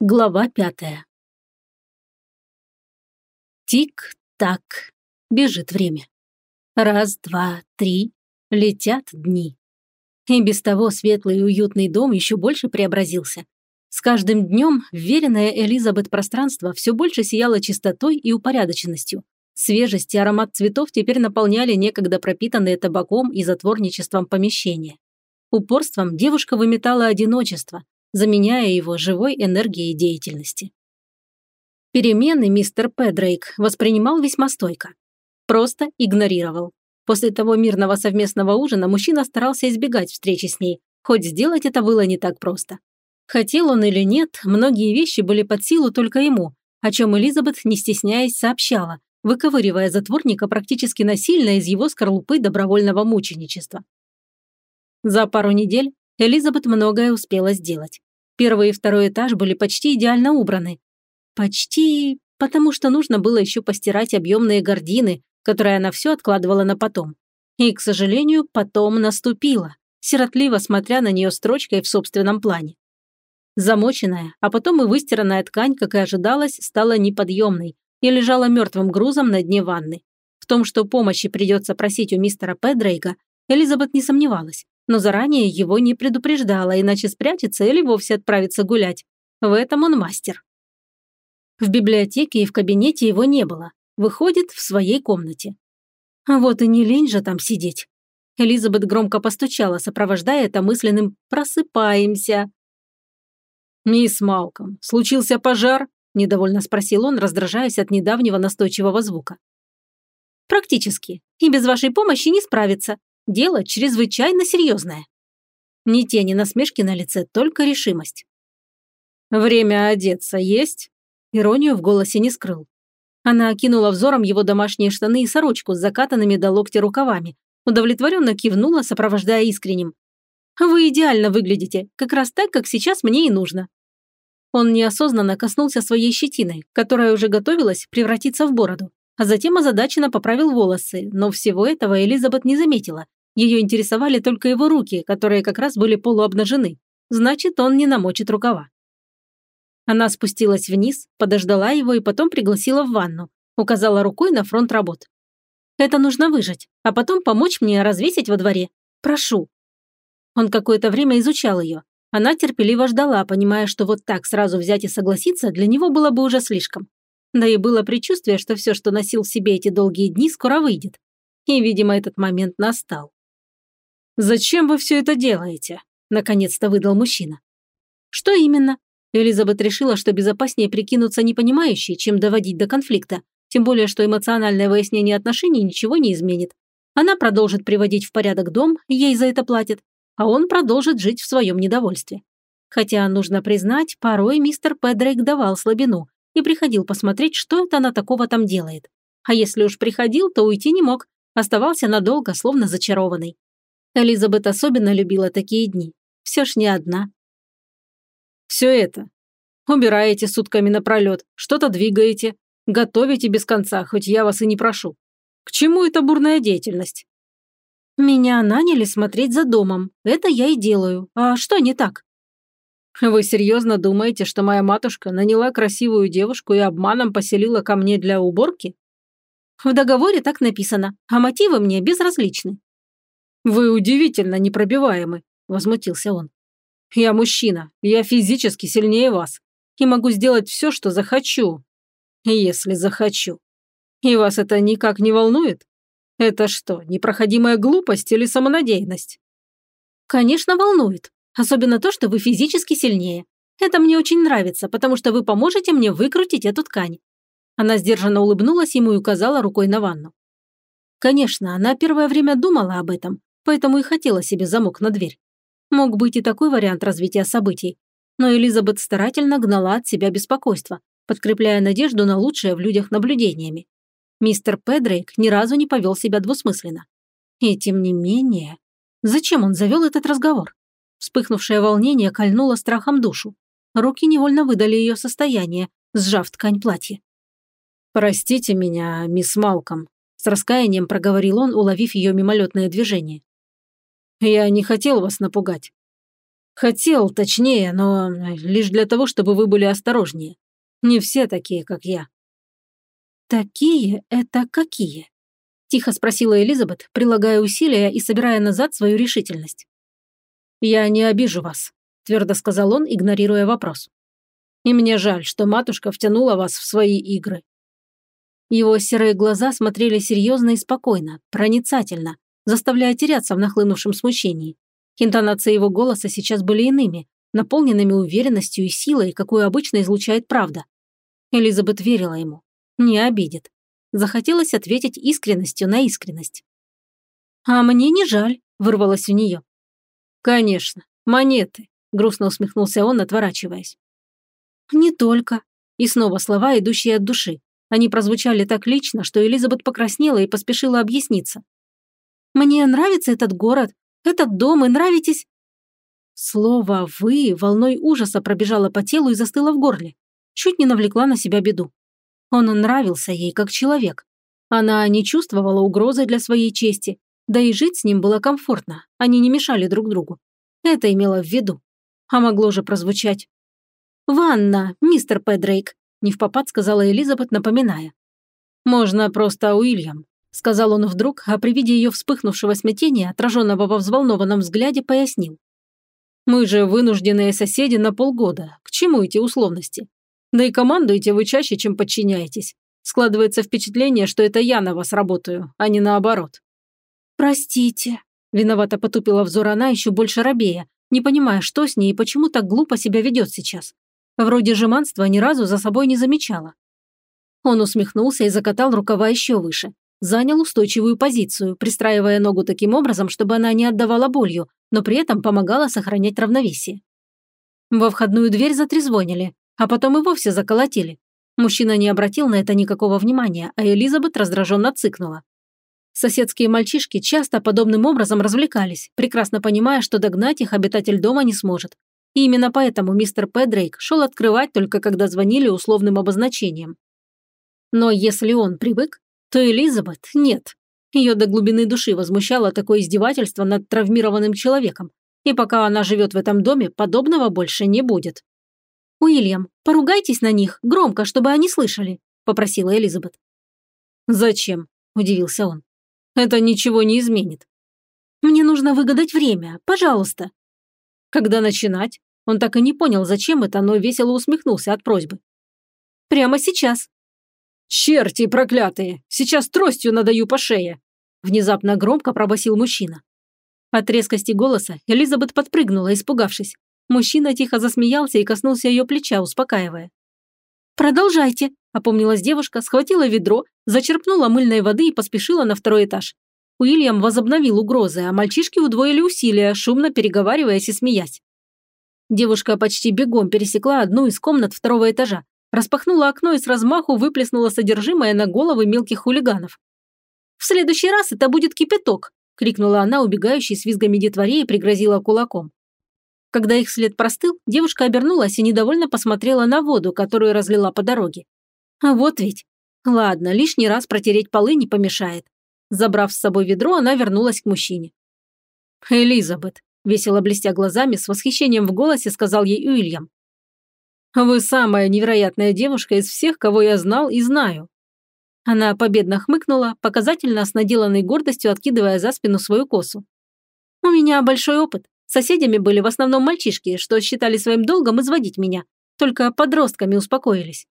Глава пятая. Тик-так. Бежит время. Раз, два, три. Летят дни. И без того светлый и уютный дом еще больше преобразился. С каждым днем веренное Элизабет пространство все больше сияло чистотой и упорядоченностью. Свежесть и аромат цветов теперь наполняли некогда пропитанные табаком и затворничеством помещения. Упорством девушка выметала одиночество, заменяя его живой энергией деятельности. Перемены мистер Педрейк воспринимал весьма стойко. Просто игнорировал. После того мирного совместного ужина мужчина старался избегать встречи с ней, хоть сделать это было не так просто. Хотел он или нет, многие вещи были под силу только ему, о чем Элизабет, не стесняясь, сообщала, выковыривая затворника практически насильно из его скорлупы добровольного мученичества. За пару недель Элизабет многое успела сделать. Первый и второй этаж были почти идеально убраны. Почти, потому что нужно было еще постирать объемные гардины, которые она все откладывала на потом. И, к сожалению, потом наступила, сиротливо смотря на нее строчкой в собственном плане. Замоченная, а потом и выстиранная ткань, как и ожидалось, стала неподъемной и лежала мертвым грузом на дне ванны. В том, что помощи придется просить у мистера Педрейга, Элизабет не сомневалась но заранее его не предупреждала, иначе спрячется или вовсе отправится гулять. В этом он мастер. В библиотеке и в кабинете его не было. Выходит в своей комнате. А вот и не лень же там сидеть. Элизабет громко постучала, сопровождая это мысленным «просыпаемся». «Мисс Малком, случился пожар?» – недовольно спросил он, раздражаясь от недавнего настойчивого звука. «Практически. И без вашей помощи не справиться. Дело чрезвычайно серьезное. Ни тени насмешки на лице, только решимость. «Время одеться есть?» Иронию в голосе не скрыл. Она окинула взором его домашние штаны и сорочку с закатанными до локтя рукавами, удовлетворенно кивнула, сопровождая искренним. «Вы идеально выглядите, как раз так, как сейчас мне и нужно». Он неосознанно коснулся своей щетиной, которая уже готовилась превратиться в бороду, а затем озадаченно поправил волосы, но всего этого Элизабет не заметила, ее интересовали только его руки, которые как раз были полуобнажены. Значит, он не намочит рукава. Она спустилась вниз, подождала его и потом пригласила в ванну. Указала рукой на фронт работ. «Это нужно выжать, а потом помочь мне развесить во дворе. Прошу». Он какое-то время изучал ее. Она терпеливо ждала, понимая, что вот так сразу взять и согласиться для него было бы уже слишком. Да и было предчувствие, что все, что носил в себе эти долгие дни, скоро выйдет. И, видимо, этот момент настал. «Зачем вы все это делаете?» – наконец-то выдал мужчина. «Что именно?» Элизабет решила, что безопаснее прикинуться непонимающей, чем доводить до конфликта, тем более, что эмоциональное выяснение отношений ничего не изменит. Она продолжит приводить в порядок дом, ей за это платят, а он продолжит жить в своем недовольстве. Хотя, нужно признать, порой мистер Педрейк давал слабину и приходил посмотреть, что это она такого там делает. А если уж приходил, то уйти не мог, оставался надолго, словно зачарованный. Элизабет особенно любила такие дни. Все ж не одна. Все это. Убираете сутками напролет, что-то двигаете, готовите без конца, хоть я вас и не прошу. К чему эта бурная деятельность? Меня наняли смотреть за домом. Это я и делаю. А что не так? Вы серьезно думаете, что моя матушка наняла красивую девушку и обманом поселила ко мне для уборки? В договоре так написано, а мотивы мне безразличны. «Вы удивительно непробиваемы», – возмутился он. «Я мужчина, я физически сильнее вас и могу сделать все, что захочу, если захочу. И вас это никак не волнует? Это что, непроходимая глупость или самонадеянность?» «Конечно, волнует. Особенно то, что вы физически сильнее. Это мне очень нравится, потому что вы поможете мне выкрутить эту ткань». Она сдержанно улыбнулась ему и указала рукой на ванну. Конечно, она первое время думала об этом, поэтому и хотела себе замок на дверь. Мог быть и такой вариант развития событий, но Элизабет старательно гнала от себя беспокойство, подкрепляя надежду на лучшее в людях наблюдениями. Мистер Педрейк ни разу не повел себя двусмысленно. И тем не менее... Зачем он завел этот разговор? Вспыхнувшее волнение кольнуло страхом душу. Руки невольно выдали ее состояние, сжав ткань платья. «Простите меня, мисс Малком», – с раскаянием проговорил он, уловив ее мимолетное движение. Я не хотел вас напугать. Хотел, точнее, но лишь для того, чтобы вы были осторожнее. Не все такие, как я. Такие – это какие? Тихо спросила Элизабет, прилагая усилия и собирая назад свою решительность. «Я не обижу вас», – твердо сказал он, игнорируя вопрос. «И мне жаль, что матушка втянула вас в свои игры». Его серые глаза смотрели серьезно и спокойно, проницательно, заставляя теряться в нахлынувшем смущении. Интонации его голоса сейчас были иными, наполненными уверенностью и силой, какую обычно излучает правда. Элизабет верила ему. Не обидит. Захотелось ответить искренностью на искренность. «А мне не жаль», – вырвалось у нее. «Конечно, монеты», – грустно усмехнулся он, отворачиваясь. «Не только». И снова слова, идущие от души. Они прозвучали так лично, что Элизабет покраснела и поспешила объясниться. Мне нравится этот город, этот дом, и нравитесь...» Слово «вы» волной ужаса пробежало по телу и застыло в горле. Чуть не навлекла на себя беду. Он нравился ей как человек. Она не чувствовала угрозы для своей чести, да и жить с ним было комфортно, они не мешали друг другу. Это имело в виду. А могло же прозвучать. «Ванна, мистер Педрейк», – невпопад сказала Элизабет, напоминая. «Можно просто Уильям», сказал он вдруг, а при виде ее вспыхнувшего смятения, отраженного во взволнованном взгляде, пояснил. «Мы же вынужденные соседи на полгода. К чему эти условности? Да и командуете вы чаще, чем подчиняетесь. Складывается впечатление, что это я на вас работаю, а не наоборот». «Простите», – виновато потупила взор она еще больше рабея, не понимая, что с ней и почему так глупо себя ведет сейчас. Вроде жеманства ни разу за собой не замечала. Он усмехнулся и закатал рукава еще выше занял устойчивую позицию, пристраивая ногу таким образом, чтобы она не отдавала болью, но при этом помогала сохранять равновесие. Во входную дверь затрезвонили, а потом и вовсе заколотили. Мужчина не обратил на это никакого внимания, а Элизабет раздраженно цыкнула. Соседские мальчишки часто подобным образом развлекались, прекрасно понимая, что догнать их обитатель дома не сможет. И именно поэтому мистер Педрейк шел открывать только когда звонили условным обозначением. Но если он привык, то Элизабет нет. Ее до глубины души возмущало такое издевательство над травмированным человеком. И пока она живет в этом доме, подобного больше не будет. «Уильям, поругайтесь на них, громко, чтобы они слышали», – попросила Элизабет. «Зачем?» – удивился он. «Это ничего не изменит». «Мне нужно выгадать время, пожалуйста». «Когда начинать?» Он так и не понял, зачем это, но весело усмехнулся от просьбы. «Прямо сейчас», «Черти проклятые! Сейчас тростью надаю по шее!» Внезапно громко пробасил мужчина. От резкости голоса Элизабет подпрыгнула, испугавшись. Мужчина тихо засмеялся и коснулся ее плеча, успокаивая. «Продолжайте», – опомнилась девушка, схватила ведро, зачерпнула мыльной воды и поспешила на второй этаж. Уильям возобновил угрозы, а мальчишки удвоили усилия, шумно переговариваясь и смеясь. Девушка почти бегом пересекла одну из комнат второго этажа, распахнула окно и с размаху выплеснула содержимое на головы мелких хулиганов. «В следующий раз это будет кипяток!» – крикнула она, убегающей с визгами детворе и пригрозила кулаком. Когда их след простыл, девушка обернулась и недовольно посмотрела на воду, которую разлила по дороге. А вот ведь. Ладно, лишний раз протереть полы не помешает. Забрав с собой ведро, она вернулась к мужчине. «Элизабет», – весело блестя глазами, с восхищением в голосе сказал ей Уильям. Вы самая невероятная девушка из всех, кого я знал и знаю». Она победно хмыкнула, показательно с наделанной гордостью откидывая за спину свою косу. «У меня большой опыт. Соседями были в основном мальчишки, что считали своим долгом изводить меня. Только подростками успокоились».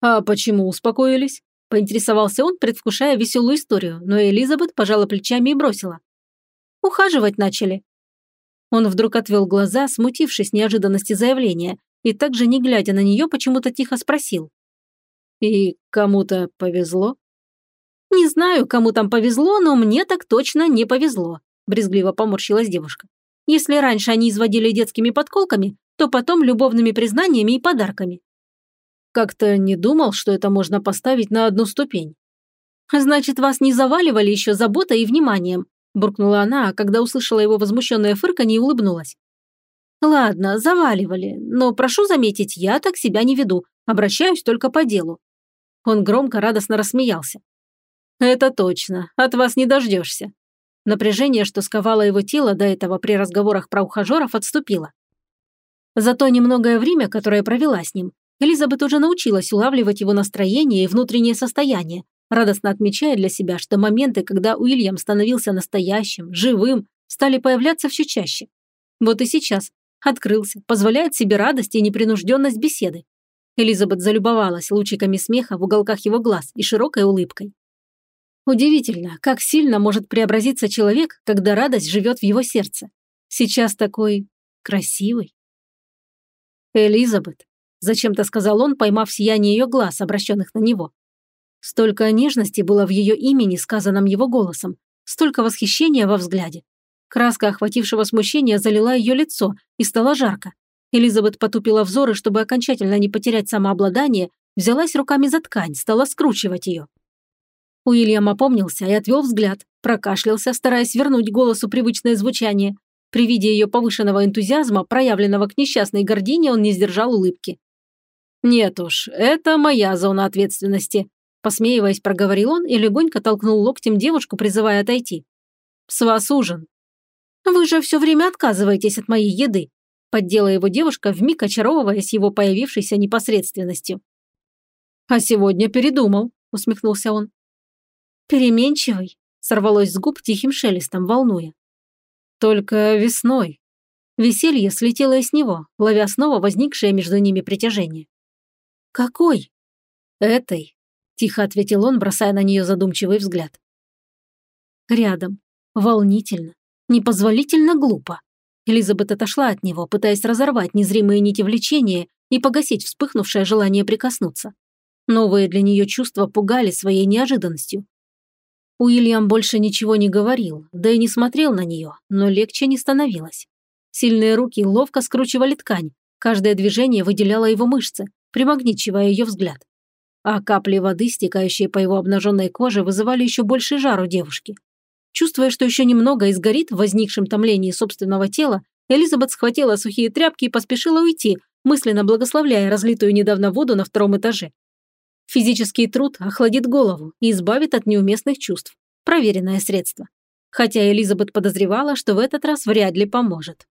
«А почему успокоились?» – поинтересовался он, предвкушая веселую историю, но Элизабет пожала плечами и бросила. «Ухаживать начали». Он вдруг отвел глаза, смутившись неожиданности заявления, и также, не глядя на нее, почему-то тихо спросил. «И кому-то повезло?» «Не знаю, кому там повезло, но мне так точно не повезло», брезгливо поморщилась девушка. «Если раньше они изводили детскими подколками, то потом любовными признаниями и подарками». «Как-то не думал, что это можно поставить на одну ступень». «Значит, вас не заваливали еще заботой и вниманием», буркнула она, а когда услышала его возмущенное фырканье, улыбнулась. «Ладно, заваливали, но прошу заметить, я так себя не веду, обращаюсь только по делу». Он громко радостно рассмеялся. «Это точно, от вас не дождешься». Напряжение, что сковало его тело до этого при разговорах про ухажеров, отступило. За то немногое время, которое провела с ним, Элизабет уже научилась улавливать его настроение и внутреннее состояние, радостно отмечая для себя, что моменты, когда Уильям становился настоящим, живым, стали появляться все чаще. Вот и сейчас. Открылся, позволяет себе радость и непринужденность беседы. Элизабет залюбовалась лучиками смеха в уголках его глаз и широкой улыбкой. Удивительно, как сильно может преобразиться человек, когда радость живет в его сердце. Сейчас такой красивый. Элизабет, зачем-то сказал он, поймав сияние ее глаз, обращенных на него. Столько нежности было в ее имени, сказанном его голосом, столько восхищения во взгляде. Краска охватившего смущения залила ее лицо и стало жарко. Элизабет потупила взоры, чтобы окончательно не потерять самообладание, взялась руками за ткань, стала скручивать ее. Уильям опомнился и отвел взгляд, прокашлялся, стараясь вернуть голосу привычное звучание. При виде ее повышенного энтузиазма, проявленного к несчастной гордине, он не сдержал улыбки. «Нет уж, это моя зона ответственности», посмеиваясь, проговорил он и легонько толкнул локтем девушку, призывая отойти. «С вас ужин». «Вы же все время отказываетесь от моей еды», поддела его девушка, вмиг очаровываясь его появившейся непосредственностью. «А сегодня передумал», усмехнулся он. «Переменчивый», сорвалось с губ тихим шелестом, волнуя. «Только весной». Веселье слетело и с него, ловя снова возникшее между ними притяжение. «Какой?» «Этой», – тихо ответил он, бросая на нее задумчивый взгляд. Рядом. Волнительно. Непозволительно глупо. Элизабет отошла от него, пытаясь разорвать незримые нити влечения и погасить вспыхнувшее желание прикоснуться. Новые для нее чувства пугали своей неожиданностью. Уильям больше ничего не говорил, да и не смотрел на нее, но легче не становилось. Сильные руки ловко скручивали ткань, каждое движение выделяло его мышцы, примагничивая ее взгляд. А капли воды, стекающие по его обнаженной коже, вызывали еще больше жар у девушки. Чувствуя, что еще немного и сгорит в возникшем томлении собственного тела, Элизабет схватила сухие тряпки и поспешила уйти, мысленно благословляя разлитую недавно воду на втором этаже. Физический труд охладит голову и избавит от неуместных чувств. Проверенное средство. Хотя Элизабет подозревала, что в этот раз вряд ли поможет.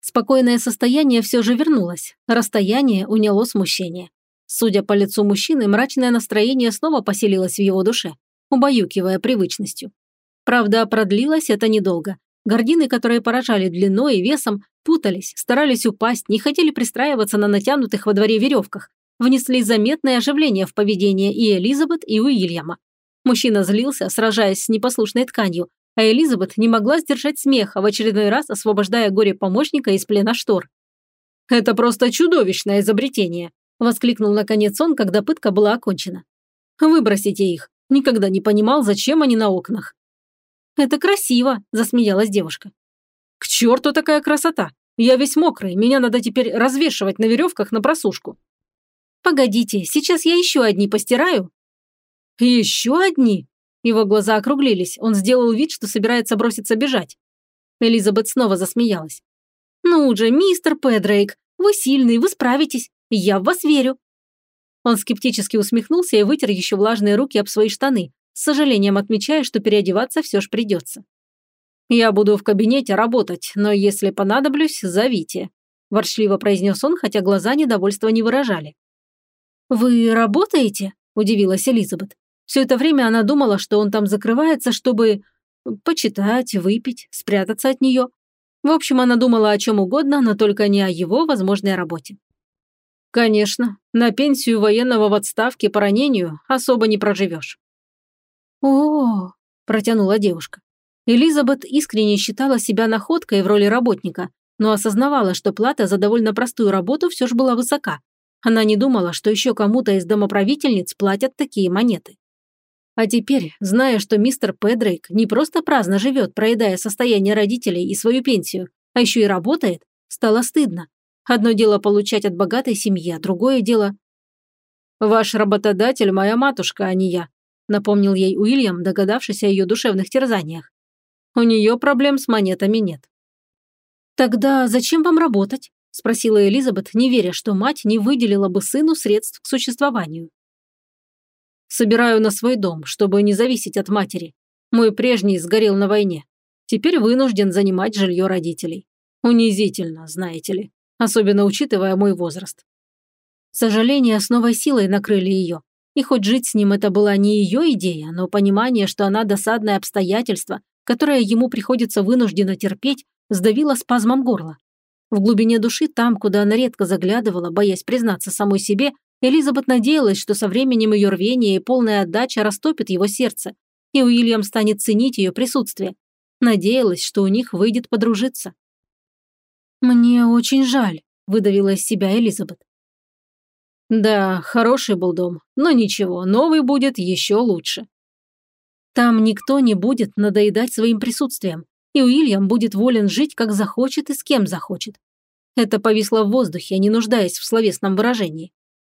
Спокойное состояние все же вернулось. Расстояние уняло смущение. Судя по лицу мужчины, мрачное настроение снова поселилось в его душе, убаюкивая привычностью. Правда, продлилось это недолго. Гордины, которые поражали длиной и весом, путались, старались упасть, не хотели пристраиваться на натянутых во дворе веревках, внесли заметное оживление в поведение и Элизабет, и Уильяма. Мужчина злился, сражаясь с непослушной тканью, а Элизабет не могла сдержать смеха, в очередной раз освобождая горе-помощника из плена штор. «Это просто чудовищное изобретение!» – воскликнул наконец он, когда пытка была окончена. «Выбросите их. Никогда не понимал, зачем они на окнах». «Это красиво!» – засмеялась девушка. «К черту такая красота! Я весь мокрый, меня надо теперь развешивать на веревках на просушку». «Погодите, сейчас я еще одни постираю». «Еще одни?» Его глаза округлились, он сделал вид, что собирается броситься бежать. Элизабет снова засмеялась. «Ну же, мистер Педрейк, вы сильный, вы справитесь, я в вас верю». Он скептически усмехнулся и вытер еще влажные руки об свои штаны, с сожалением отмечая, что переодеваться все ж придется. «Я буду в кабинете работать, но если понадоблюсь, зовите», – ворчливо произнес он, хотя глаза недовольства не выражали. «Вы работаете?» – удивилась Элизабет. Все это время она думала, что он там закрывается, чтобы почитать, выпить, спрятаться от нее. В общем, она думала о чем угодно, но только не о его возможной работе. Конечно, на пенсию военного в отставке по ранению особо не проживешь. О, протянула девушка. Элизабет искренне считала себя находкой в роли работника, но осознавала, что плата за довольно простую работу все же была высока. Она не думала, что еще кому-то из домоправительниц платят такие монеты. А теперь, зная, что мистер Педрейк не просто праздно живет, проедая состояние родителей и свою пенсию, а еще и работает, стало стыдно. Одно дело получать от богатой семьи, а другое дело... «Ваш работодатель – моя матушка, а не я», – напомнил ей Уильям, догадавшись о ее душевных терзаниях. «У нее проблем с монетами нет». «Тогда зачем вам работать?» – спросила Элизабет, не веря, что мать не выделила бы сыну средств к существованию. Собираю на свой дом, чтобы не зависеть от матери. Мой прежний сгорел на войне. Теперь вынужден занимать жилье родителей. Унизительно, знаете ли, особенно учитывая мой возраст. Сожаления с новой силой накрыли ее. И хоть жить с ним это была не ее идея, но понимание, что она досадное обстоятельство, которое ему приходится вынужденно терпеть, сдавило спазмом горла. В глубине души, там, куда она редко заглядывала, боясь признаться самой себе, Элизабет надеялась, что со временем ее рвение и полная отдача растопит его сердце, и Уильям станет ценить ее присутствие. Надеялась, что у них выйдет подружиться. «Мне очень жаль», – выдавила из себя Элизабет. Да, хороший был дом, но ничего, новый будет еще лучше. Там никто не будет надоедать своим присутствием, и Уильям будет волен жить, как захочет и с кем захочет. Это повисло в воздухе, не нуждаясь в словесном выражении.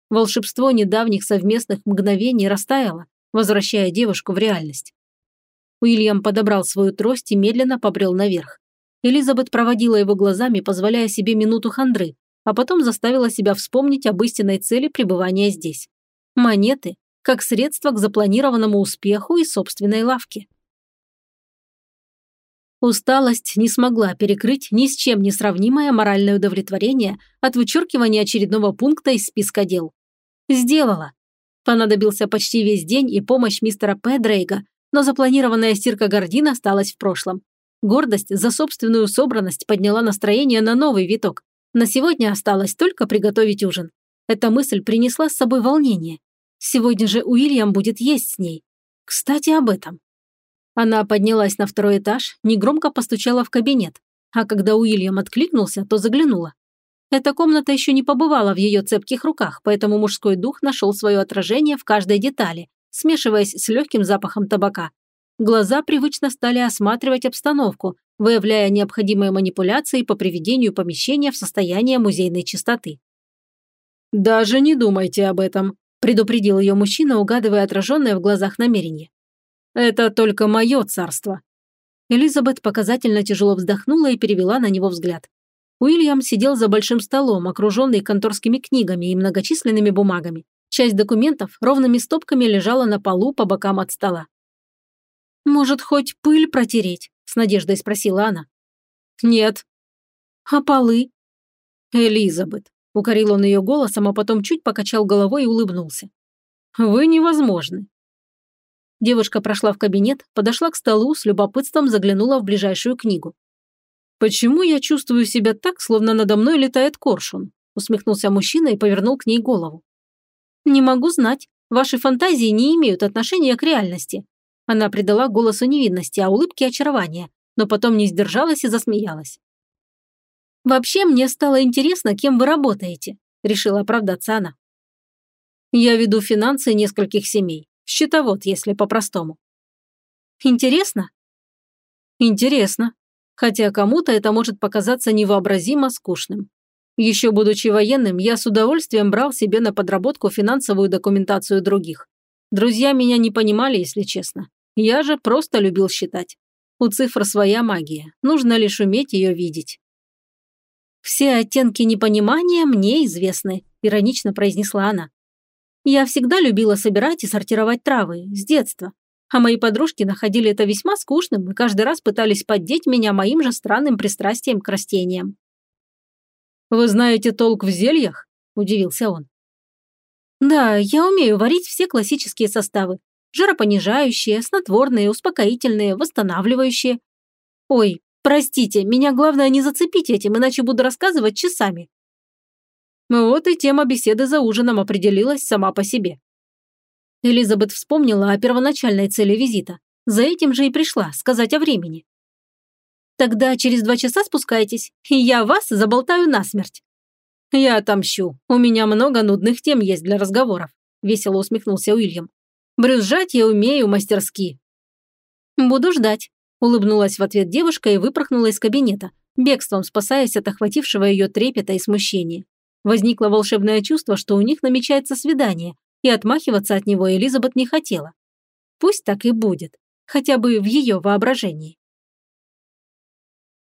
Волшебство недавних совместных мгновений растаяло, возвращая девушку в реальность. Уильям подобрал свою трость и медленно побрел наверх. Элизабет проводила его глазами, позволяя себе минуту хандры, а потом заставила себя вспомнить об истинной цели пребывания здесь. Монеты как средство к запланированному успеху и собственной лавке. Усталость не смогла перекрыть ни с чем не сравнимое моральное удовлетворение от вычеркивания очередного пункта из списка дел. Сделала. Понадобился почти весь день и помощь мистера Педрейга, но запланированная стирка гордин осталась в прошлом. Гордость за собственную собранность подняла настроение на новый виток, на сегодня осталось только приготовить ужин. Эта мысль принесла с собой волнение. Сегодня же Уильям будет есть с ней. Кстати, об этом. Она поднялась на второй этаж, негромко постучала в кабинет, а когда Уильям откликнулся, то заглянула. Эта комната еще не побывала в ее цепких руках, поэтому мужской дух нашел свое отражение в каждой детали, смешиваясь с легким запахом табака. Глаза привычно стали осматривать обстановку, выявляя необходимые манипуляции по приведению помещения в состояние музейной чистоты. «Даже не думайте об этом», – предупредил ее мужчина, угадывая отраженное в глазах намерение. «Это только мое царство». Элизабет показательно тяжело вздохнула и перевела на него взгляд. Уильям сидел за большим столом, окруженный конторскими книгами и многочисленными бумагами. Часть документов ровными стопками лежала на полу по бокам от стола. «Может, хоть пыль протереть?» с надеждой спросила она. Нет. А полы? Элизабет. Укорил он ее голосом, а потом чуть покачал головой и улыбнулся. Вы невозможны. Девушка прошла в кабинет, подошла к столу, с любопытством заглянула в ближайшую книгу. «Почему я чувствую себя так, словно надо мной летает коршун?» усмехнулся мужчина и повернул к ней голову. «Не могу знать. Ваши фантазии не имеют отношения к реальности. Она придала голосу невинности, а улыбке очарования, но потом не сдержалась и засмеялась. «Вообще мне стало интересно, кем вы работаете», – решила оправдаться она. «Я веду финансы нескольких семей. Счетовод, если по-простому». «Интересно?» «Интересно. Хотя кому-то это может показаться невообразимо скучным. Еще будучи военным, я с удовольствием брал себе на подработку финансовую документацию других. Друзья меня не понимали, если честно. Я же просто любил считать. У цифр своя магия, нужно лишь уметь ее видеть. «Все оттенки непонимания мне известны», – иронично произнесла она. «Я всегда любила собирать и сортировать травы, с детства. А мои подружки находили это весьма скучным и каждый раз пытались поддеть меня моим же странным пристрастием к растениям». «Вы знаете толк в зельях?» – удивился он. «Да, я умею варить все классические составы, Жаропонижающие, снотворные, успокоительные, восстанавливающие. Ой, простите, меня главное не зацепить этим, иначе буду рассказывать часами. Вот и тема беседы за ужином определилась сама по себе. Элизабет вспомнила о первоначальной цели визита. За этим же и пришла, сказать о времени. Тогда через два часа спускайтесь, и я вас заболтаю насмерть. Я отомщу. У меня много нудных тем есть для разговоров, весело усмехнулся Уильям. Брюзжать я умею мастерски». «Буду ждать», – улыбнулась в ответ девушка и выпорхнула из кабинета, бегством спасаясь от охватившего ее трепета и смущения. Возникло волшебное чувство, что у них намечается свидание, и отмахиваться от него Элизабет не хотела. Пусть так и будет, хотя бы в ее воображении.